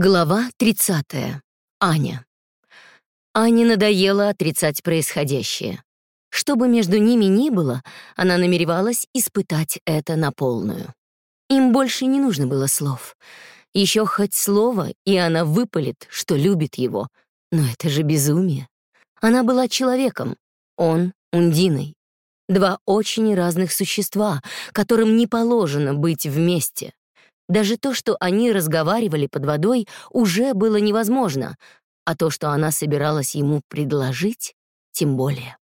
Глава 30. Аня. Ане надоело отрицать происходящее. Что бы между ними ни было, она намеревалась испытать это на полную. Им больше не нужно было слов. Еще хоть слово, и она выпалит, что любит его. Но это же безумие. Она была человеком, он — Ундиной. Два очень разных существа, которым не положено быть вместе. Даже то, что они разговаривали под водой, уже было невозможно, а то, что она собиралась ему предложить, тем более.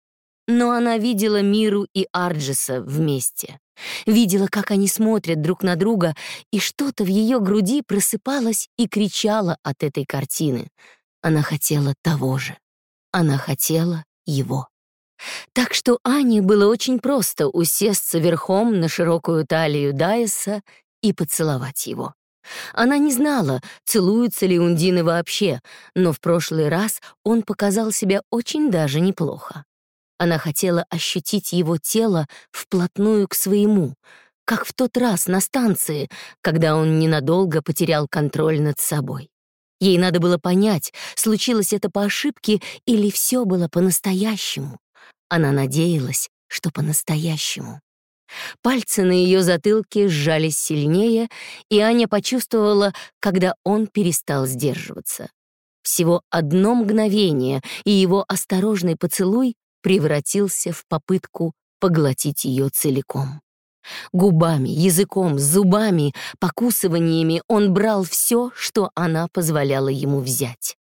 Но она видела Миру и Арджиса вместе. Видела, как они смотрят друг на друга, и что-то в ее груди просыпалось и кричало от этой картины. Она хотела того же. Она хотела его. Так что Ане было очень просто усесться верхом на широкую талию Дайса и поцеловать его. Она не знала, целуются ли Ундины вообще, но в прошлый раз он показал себя очень даже неплохо. Она хотела ощутить его тело вплотную к своему, как в тот раз на станции, когда он ненадолго потерял контроль над собой. Ей надо было понять, случилось это по ошибке или все было по-настоящему. Она надеялась, что по-настоящему. Пальцы на ее затылке сжались сильнее, и Аня почувствовала, когда он перестал сдерживаться. Всего одно мгновение, и его осторожный поцелуй превратился в попытку поглотить ее целиком. Губами, языком, зубами, покусываниями он брал все, что она позволяла ему взять.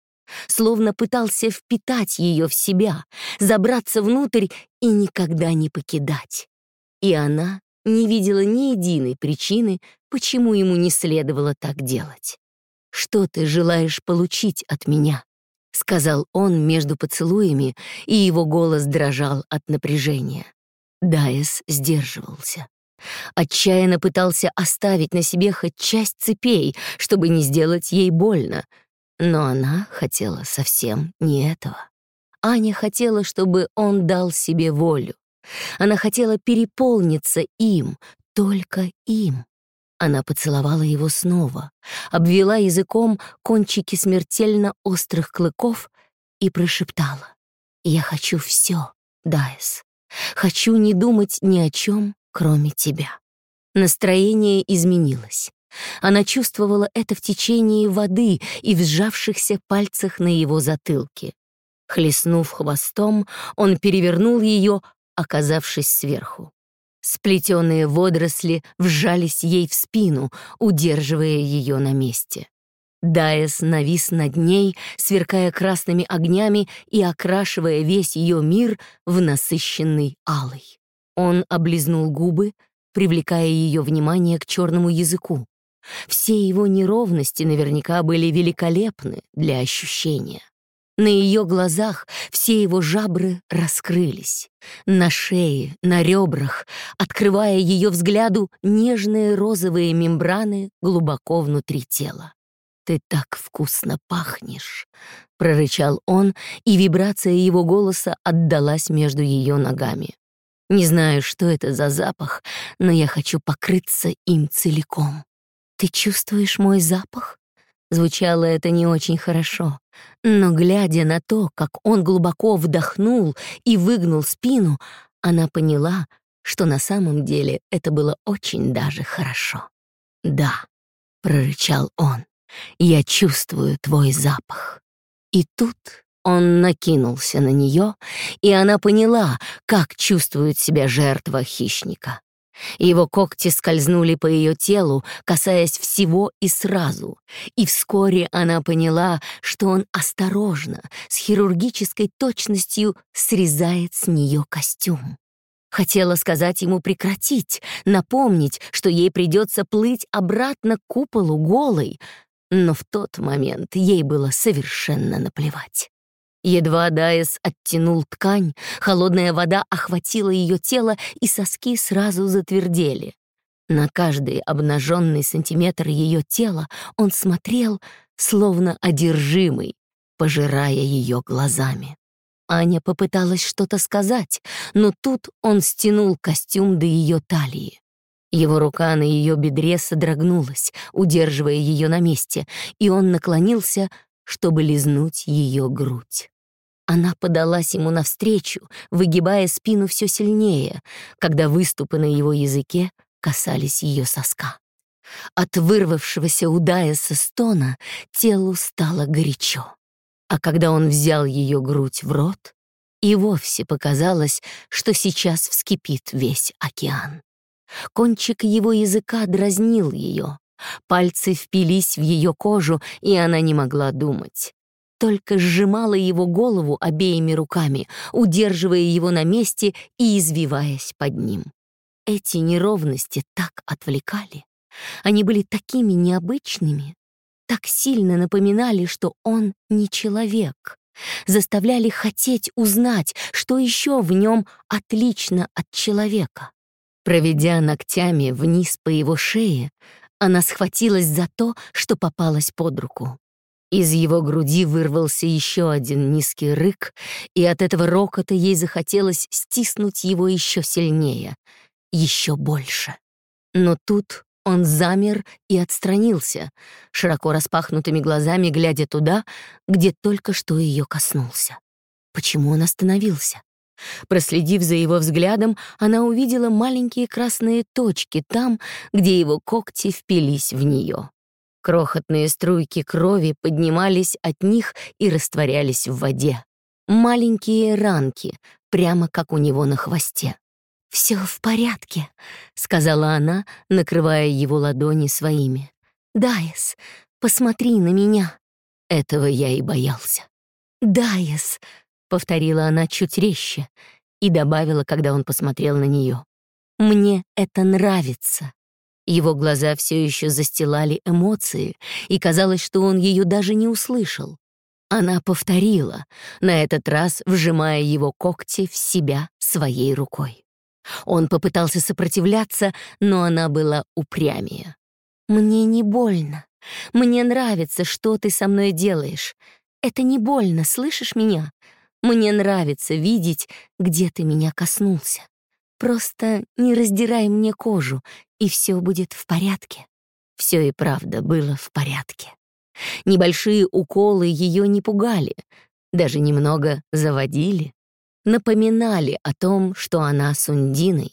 Словно пытался впитать ее в себя, забраться внутрь и никогда не покидать. И она не видела ни единой причины, почему ему не следовало так делать. «Что ты желаешь получить от меня?» — сказал он между поцелуями, и его голос дрожал от напряжения. Дайес сдерживался. Отчаянно пытался оставить на себе хоть часть цепей, чтобы не сделать ей больно, но она хотела совсем не этого. Аня хотела, чтобы он дал себе волю, она хотела переполниться им, только им. Она поцеловала его снова, обвела языком кончики смертельно острых клыков и прошептала. «Я хочу все, Дайс. Хочу не думать ни о чем, кроме тебя». Настроение изменилось. Она чувствовала это в течение воды и в сжавшихся пальцах на его затылке. Хлестнув хвостом, он перевернул ее, оказавшись сверху. Сплетенные водоросли вжались ей в спину, удерживая ее на месте. Дайес навис над ней, сверкая красными огнями и окрашивая весь ее мир в насыщенный алый. Он облизнул губы, привлекая ее внимание к черному языку. Все его неровности наверняка были великолепны для ощущения. На ее глазах все его жабры раскрылись. На шее, на ребрах, открывая ее взгляду нежные розовые мембраны глубоко внутри тела. «Ты так вкусно пахнешь!» — прорычал он, и вибрация его голоса отдалась между ее ногами. «Не знаю, что это за запах, но я хочу покрыться им целиком. Ты чувствуешь мой запах?» Звучало это не очень хорошо, но, глядя на то, как он глубоко вдохнул и выгнул спину, она поняла, что на самом деле это было очень даже хорошо. «Да», — прорычал он, — «я чувствую твой запах». И тут он накинулся на нее, и она поняла, как чувствует себя жертва хищника. Его когти скользнули по ее телу, касаясь всего и сразу, и вскоре она поняла, что он осторожно, с хирургической точностью срезает с нее костюм. Хотела сказать ему прекратить, напомнить, что ей придется плыть обратно к куполу голой, но в тот момент ей было совершенно наплевать. Едва Дайс оттянул ткань, холодная вода охватила ее тело, и соски сразу затвердели. На каждый обнаженный сантиметр ее тела он смотрел, словно одержимый, пожирая ее глазами. Аня попыталась что-то сказать, но тут он стянул костюм до ее талии. Его рука на ее бедре содрогнулась, удерживая ее на месте, и он наклонился, чтобы лизнуть ее грудь. Она подалась ему навстречу, выгибая спину все сильнее, когда выступы на его языке касались ее соска. От вырвавшегося у Дайеса стона телу стало горячо. А когда он взял ее грудь в рот, и вовсе показалось, что сейчас вскипит весь океан. Кончик его языка дразнил ее. Пальцы впились в ее кожу, и она не могла думать. Только сжимала его голову обеими руками, удерживая его на месте и извиваясь под ним. Эти неровности так отвлекали. Они были такими необычными, так сильно напоминали, что он не человек, заставляли хотеть узнать, что еще в нем отлично от человека. Проведя ногтями вниз по его шее, она схватилась за то, что попалась под руку. Из его груди вырвался еще один низкий рык, и от этого рокота ей захотелось стиснуть его еще сильнее, еще больше. Но тут он замер и отстранился, широко распахнутыми глазами глядя туда, где только что ее коснулся. Почему он остановился? Проследив за его взглядом, она увидела маленькие красные точки там, где его когти впились в нее. Крохотные струйки крови поднимались от них и растворялись в воде. Маленькие ранки, прямо как у него на хвосте. «Все в порядке», — сказала она, накрывая его ладони своими. «Дайес, посмотри на меня». Этого я и боялся. «Дайес», — повторила она чуть резче и добавила, когда он посмотрел на нее. «Мне это нравится». Его глаза все еще застилали эмоции, и казалось, что он ее даже не услышал. Она повторила, на этот раз вжимая его когти в себя своей рукой. Он попытался сопротивляться, но она была упрямее. «Мне не больно. Мне нравится, что ты со мной делаешь. Это не больно, слышишь меня? Мне нравится видеть, где ты меня коснулся. Просто не раздирай мне кожу, и все будет в порядке». Все и правда было в порядке. Небольшие уколы ее не пугали, даже немного заводили напоминали о том, что она с Ундиной.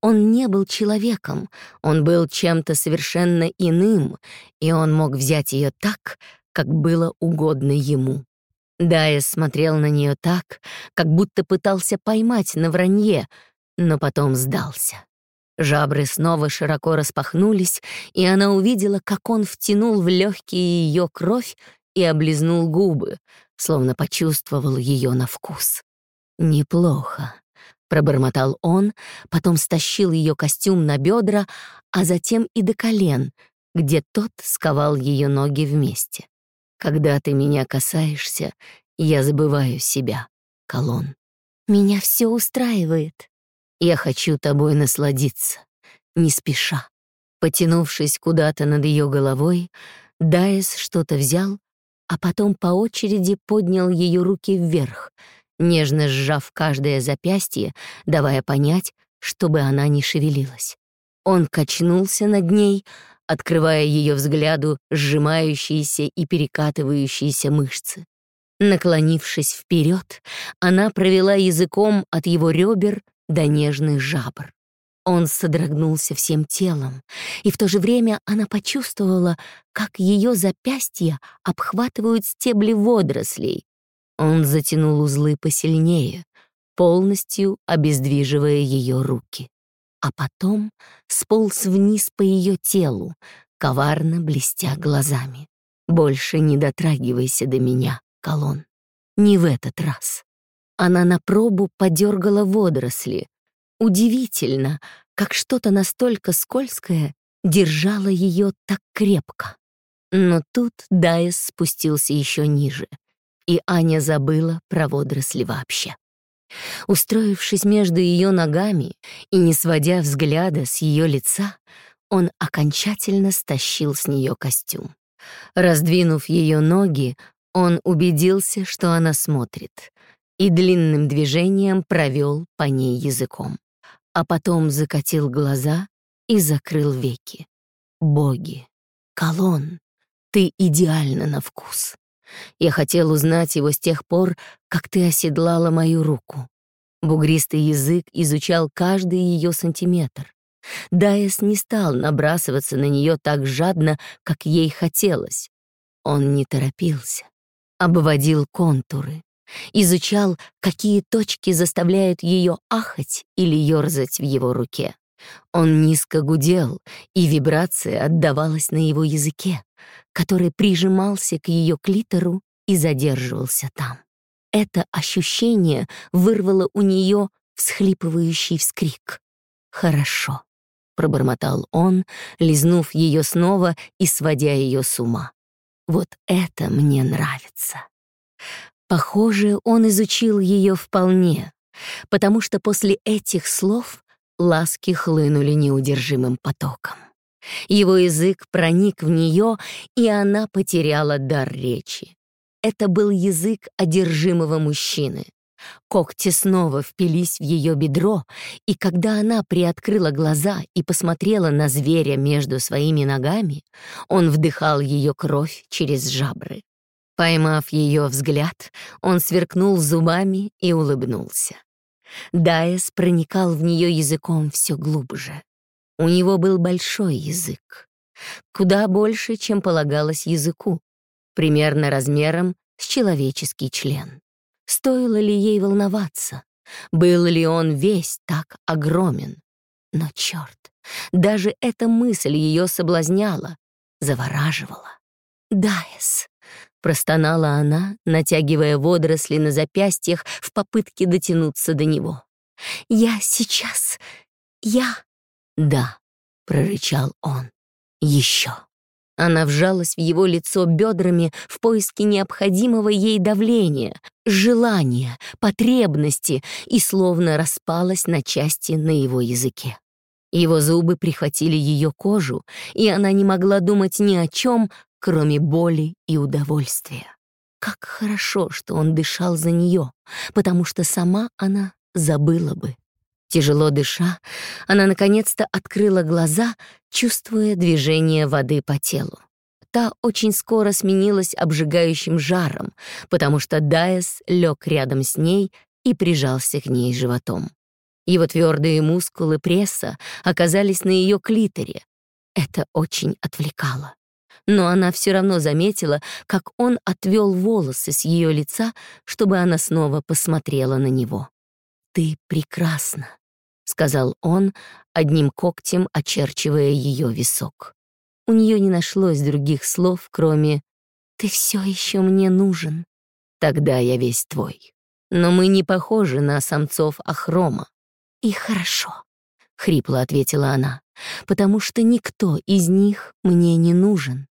Он не был человеком, он был чем-то совершенно иным, и он мог взять ее так, как было угодно ему. Дайес смотрел на нее так, как будто пытался поймать на вранье, но потом сдался. Жабры снова широко распахнулись, и она увидела, как он втянул в легкие ее кровь и облизнул губы, словно почувствовал ее на вкус. «Неплохо», — пробормотал он, потом стащил ее костюм на бедра, а затем и до колен, где тот сковал ее ноги вместе. «Когда ты меня касаешься, я забываю себя, Колон. Меня все устраивает. Я хочу тобой насладиться, не спеша». Потянувшись куда-то над ее головой, Дайс что-то взял, а потом по очереди поднял ее руки вверх — нежно сжав каждое запястье, давая понять, чтобы она не шевелилась. Он качнулся над ней, открывая ее взгляду сжимающиеся и перекатывающиеся мышцы. Наклонившись вперед, она провела языком от его ребер до нежных жабр. Он содрогнулся всем телом, и в то же время она почувствовала, как ее запястья обхватывают стебли водорослей, он затянул узлы посильнее, полностью обездвиживая ее руки. А потом сполз вниз по ее телу, коварно блестя глазами. «Больше не дотрагивайся до меня, Колон. Не в этот раз». Она на пробу подергала водоросли. Удивительно, как что-то настолько скользкое держало ее так крепко. Но тут Дайс спустился еще ниже — и Аня забыла про водоросли вообще. Устроившись между ее ногами и не сводя взгляда с ее лица, он окончательно стащил с нее костюм. Раздвинув ее ноги, он убедился, что она смотрит, и длинным движением провел по ней языком. А потом закатил глаза и закрыл веки. Боги, колонн, ты идеально на вкус. Я хотел узнать его с тех пор, как ты оседлала мою руку. Бугристый язык изучал каждый ее сантиметр. Дайес не стал набрасываться на нее так жадно, как ей хотелось. Он не торопился, обводил контуры, изучал, какие точки заставляют ее ахать или ерзать в его руке. Он низко гудел, и вибрация отдавалась на его языке, который прижимался к ее клитору и задерживался там. Это ощущение вырвало у нее всхлипывающий вскрик. «Хорошо», — пробормотал он, лизнув ее снова и сводя ее с ума. «Вот это мне нравится». Похоже, он изучил ее вполне, потому что после этих слов ласки хлынули неудержимым потоком. Его язык проник в нее, и она потеряла дар речи. Это был язык одержимого мужчины. Когти снова впились в ее бедро, и когда она приоткрыла глаза и посмотрела на зверя между своими ногами, он вдыхал ее кровь через жабры. Поймав ее взгляд, он сверкнул зубами и улыбнулся. Дайес проникал в нее языком все глубже. У него был большой язык, куда больше, чем полагалось языку, примерно размером с человеческий член. Стоило ли ей волноваться? Был ли он весь так огромен? Но черт, даже эта мысль ее соблазняла, завораживала. «Дайс», — простонала она, натягивая водоросли на запястьях в попытке дотянуться до него. «Я сейчас... Я...» «Да», — прорычал он, — «еще». Она вжалась в его лицо бедрами в поиске необходимого ей давления, желания, потребности и словно распалась на части на его языке. Его зубы прихватили ее кожу, и она не могла думать ни о чем, кроме боли и удовольствия. Как хорошо, что он дышал за нее, потому что сама она забыла бы. Тяжело дыша, она наконец-то открыла глаза, чувствуя движение воды по телу. Та очень скоро сменилась обжигающим жаром, потому что Дайес лег рядом с ней и прижался к ней животом. Его твердые мускулы пресса оказались на ее клиторе. Это очень отвлекало. Но она все равно заметила, как он отвел волосы с ее лица, чтобы она снова посмотрела на него. «Ты прекрасна», сказал он, одним когтем очерчивая ее висок. У нее не нашлось других слов, кроме «Ты все еще мне нужен». Тогда я весь твой. Но мы не похожи на самцов Ахрома. И хорошо, — хрипло ответила она, потому что никто из них мне не нужен.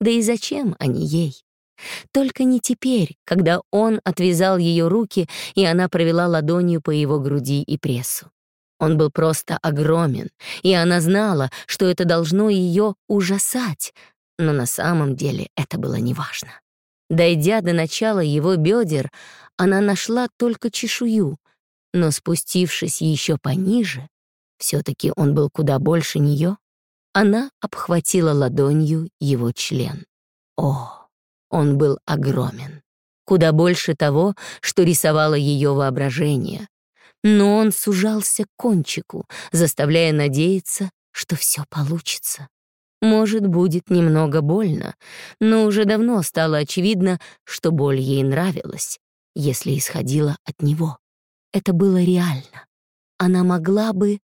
Да и зачем они ей? Только не теперь, когда он отвязал ее руки, и она провела ладонью по его груди и прессу. Он был просто огромен, и она знала, что это должно ее ужасать, но на самом деле это было неважно. Дойдя до начала его бедер, она нашла только чешую, но спустившись еще пониже, все-таки он был куда больше нее, она обхватила ладонью его член. О, он был огромен, куда больше того, что рисовало ее воображение, но он сужался к кончику, заставляя надеяться, что все получится. Может, будет немного больно, но уже давно стало очевидно, что боль ей нравилась, если исходила от него. Это было реально. Она могла бы...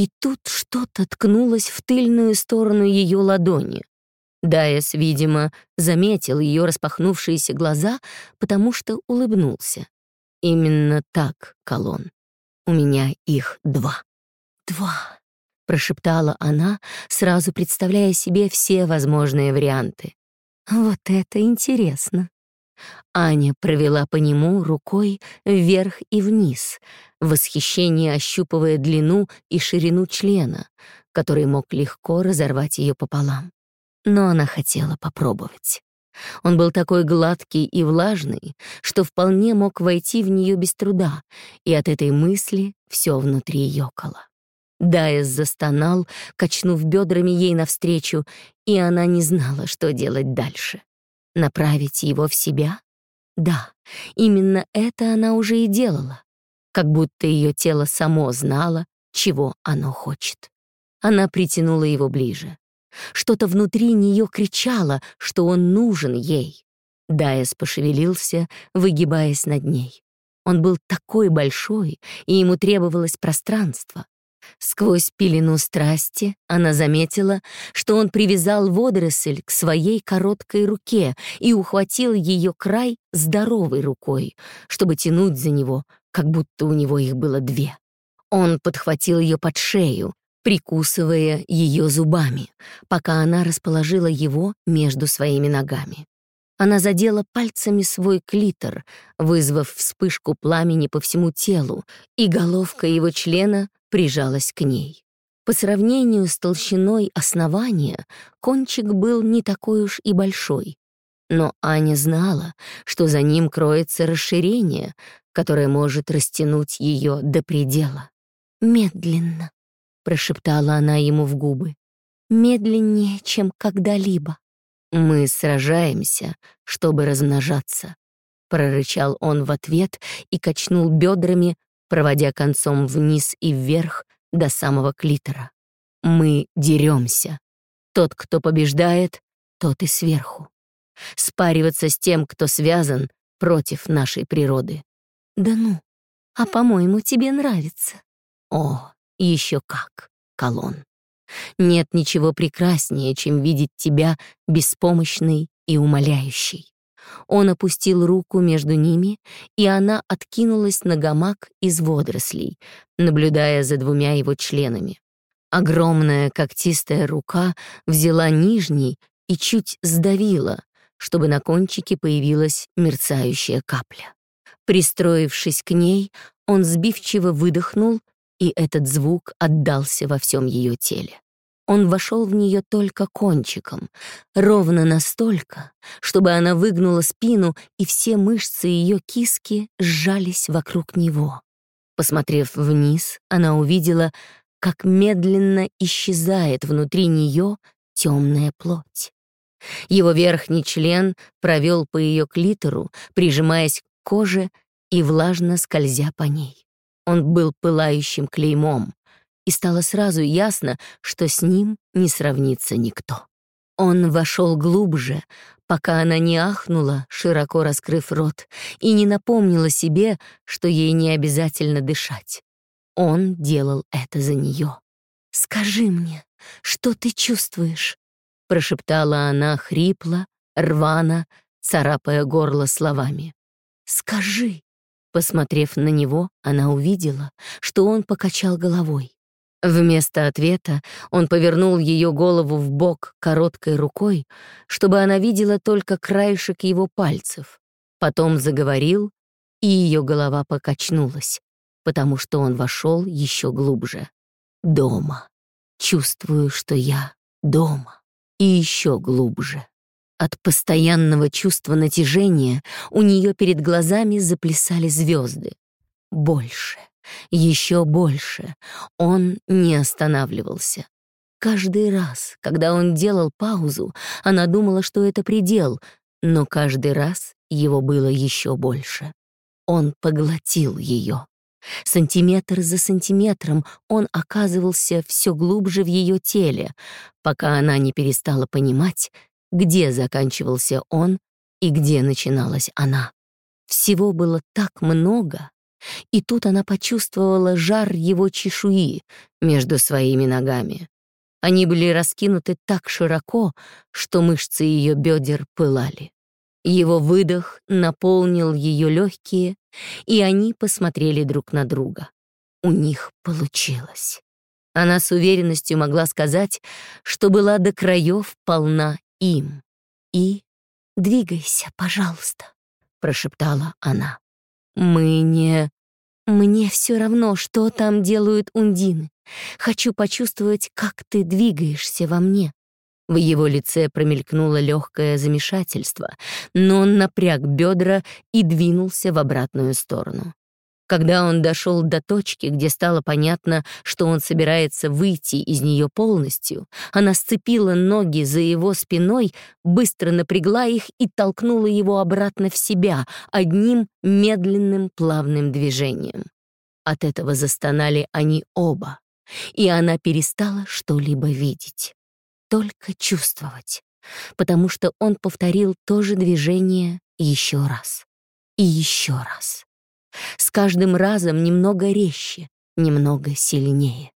И тут что-то ткнулось в тыльную сторону ее ладони. Дайес, видимо, заметил ее распахнувшиеся глаза, потому что улыбнулся. Именно так, Колон. У меня их два. Два, прошептала она, сразу представляя себе все возможные варианты. Вот это интересно. Аня провела по нему рукой вверх и вниз, в восхищении ощупывая длину и ширину члена, который мог легко разорвать ее пополам. Но она хотела попробовать. Он был такой гладкий и влажный, что вполне мог войти в нее без труда, и от этой мысли все внутри ёкало. Дайес застонал, качнув бедрами ей навстречу, и она не знала, что делать дальше. Направить его в себя? Да, именно это она уже и делала, как будто ее тело само знало, чего оно хочет. Она притянула его ближе. Что-то внутри нее кричало, что он нужен ей. Дайес пошевелился, выгибаясь над ней. Он был такой большой, и ему требовалось пространство. Сквозь пелену страсти она заметила, что он привязал водоросль к своей короткой руке и ухватил ее край здоровой рукой, чтобы тянуть за него, как будто у него их было две. Он подхватил ее под шею, прикусывая ее зубами, пока она расположила его между своими ногами. Она задела пальцами свой клитор, вызвав вспышку пламени по всему телу, и головка его члена прижалась к ней. По сравнению с толщиной основания, кончик был не такой уж и большой. Но Аня знала, что за ним кроется расширение, которое может растянуть ее до предела. «Медленно», — прошептала она ему в губы, «медленнее, чем когда-либо». «Мы сражаемся, чтобы размножаться», — прорычал он в ответ и качнул бедрами, проводя концом вниз и вверх до самого клитора. «Мы деремся. Тот, кто побеждает, тот и сверху. Спариваться с тем, кто связан, против нашей природы». «Да ну, а по-моему, тебе нравится». «О, еще как, Колон». Нет ничего прекраснее, чем видеть тебя беспомощной и умоляющей. Он опустил руку между ними, и она откинулась на гамак из водорослей, наблюдая за двумя его членами. Огромная когтистая рука взяла нижний и чуть сдавила, чтобы на кончике появилась мерцающая капля. Пристроившись к ней, он сбивчиво выдохнул и этот звук отдался во всем ее теле. Он вошел в нее только кончиком, ровно настолько, чтобы она выгнула спину, и все мышцы ее киски сжались вокруг него. Посмотрев вниз, она увидела, как медленно исчезает внутри нее темная плоть. Его верхний член провел по ее клитору, прижимаясь к коже и влажно скользя по ней. Он был пылающим клеймом, и стало сразу ясно, что с ним не сравнится никто. Он вошел глубже, пока она не ахнула, широко раскрыв рот, и не напомнила себе, что ей не обязательно дышать. Он делал это за нее. «Скажи мне, что ты чувствуешь?» прошептала она хрипло, рвано, царапая горло словами. «Скажи!» Посмотрев на него, она увидела, что он покачал головой. Вместо ответа он повернул ее голову в бок короткой рукой, чтобы она видела только краешек его пальцев. Потом заговорил, и ее голова покачнулась, потому что он вошел еще глубже. Дома. Чувствую, что я дома. И еще глубже. От постоянного чувства натяжения у нее перед глазами заплясали звезды. Больше, еще больше. Он не останавливался. Каждый раз, когда он делал паузу, она думала, что это предел, но каждый раз его было еще больше. Он поглотил ее. Сантиметр за сантиметром он оказывался все глубже в ее теле, пока она не перестала понимать, где заканчивался он и где начиналась она. Всего было так много, и тут она почувствовала жар его чешуи между своими ногами. Они были раскинуты так широко, что мышцы ее бедер пылали. Его выдох наполнил ее легкие, и они посмотрели друг на друга. У них получилось. Она с уверенностью могла сказать, что была до краев полна им. И «Двигайся, пожалуйста», — прошептала она. «Мы не...» «Мне все равно, что там делают ундины. Хочу почувствовать, как ты двигаешься во мне». В его лице промелькнуло легкое замешательство, но он напряг бедра и двинулся в обратную сторону. Когда он дошел до точки, где стало понятно, что он собирается выйти из нее полностью, она сцепила ноги за его спиной, быстро напрягла их и толкнула его обратно в себя одним медленным плавным движением. От этого застонали они оба, и она перестала что-либо видеть, только чувствовать, потому что он повторил то же движение еще раз и еще раз. С каждым разом немного резче, немного сильнее.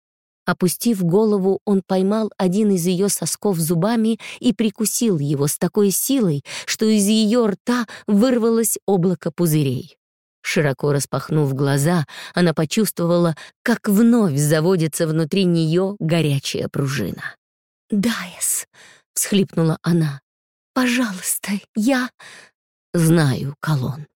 Опустив голову, он поймал один из ее сосков зубами и прикусил его с такой силой, что из ее рта вырвалось облако пузырей. Широко распахнув глаза, она почувствовала, как вновь заводится внутри нее горячая пружина. «Дайс», — всхлипнула она, — «пожалуйста, я...» «Знаю, Колон».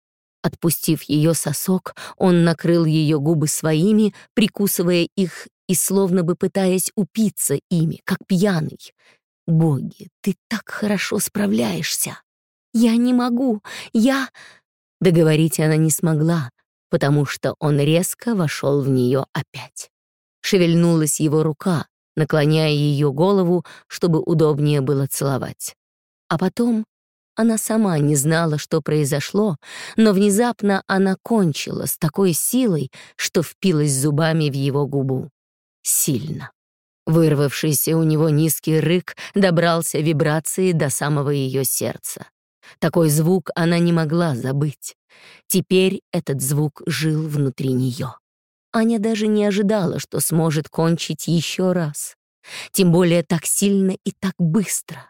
Отпустив ее сосок, он накрыл ее губы своими, прикусывая их и словно бы пытаясь упиться ими, как пьяный. «Боги, ты так хорошо справляешься!» «Я не могу! Я...» Договорить она не смогла, потому что он резко вошел в нее опять. Шевельнулась его рука, наклоняя ее голову, чтобы удобнее было целовать. А потом она сама не знала, что произошло, но внезапно она кончила с такой силой, что впилась зубами в его губу. Сильно. Вырвавшийся у него низкий рык добрался вибрацией до самого ее сердца. Такой звук она не могла забыть. Теперь этот звук жил внутри нее. Аня даже не ожидала, что сможет кончить еще раз. Тем более так сильно и так быстро.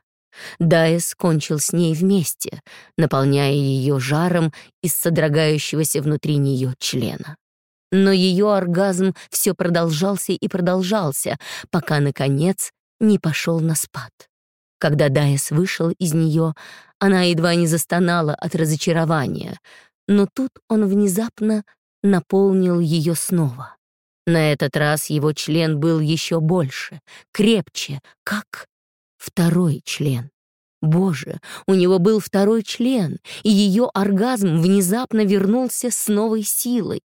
Дайс кончил с ней вместе, наполняя ее жаром из содрогающегося внутри нее члена. Но ее оргазм все продолжался и продолжался, пока, наконец, не пошел на спад. Когда Дайс вышел из нее, она едва не застонала от разочарования, но тут он внезапно наполнил ее снова. На этот раз его член был еще больше, крепче, как второй член. Боже, у него был второй член, и ее оргазм внезапно вернулся с новой силой.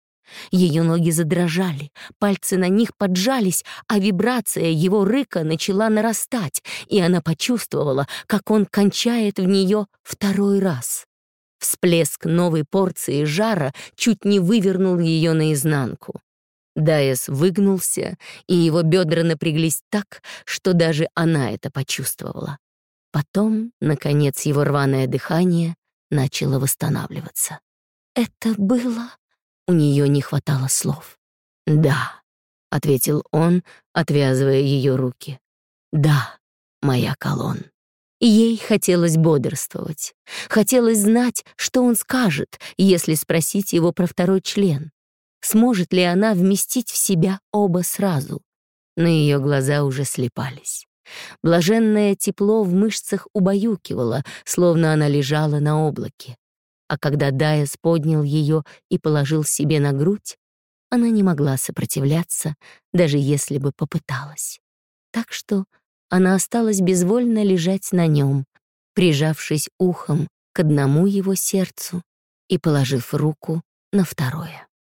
Ее ноги задрожали, пальцы на них поджались, а вибрация его рыка начала нарастать, и она почувствовала, как он кончает в нее второй раз. Всплеск новой порции жара чуть не вывернул ее наизнанку. Дайес выгнулся, и его бедра напряглись так, что даже она это почувствовала. Потом, наконец, его рваное дыхание начало восстанавливаться. «Это было...» У нее не хватало слов. «Да», — ответил он, отвязывая ее руки. «Да, моя колонн». Ей хотелось бодрствовать. Хотелось знать, что он скажет, если спросить его про второй член. Сможет ли она вместить в себя оба сразу? Но ее глаза уже слепались. Блаженное тепло в мышцах убаюкивало, словно она лежала на облаке а когда Дайас поднял ее и положил себе на грудь, она не могла сопротивляться, даже если бы попыталась. Так что она осталась безвольно лежать на нем, прижавшись ухом к одному его сердцу и положив руку на второе.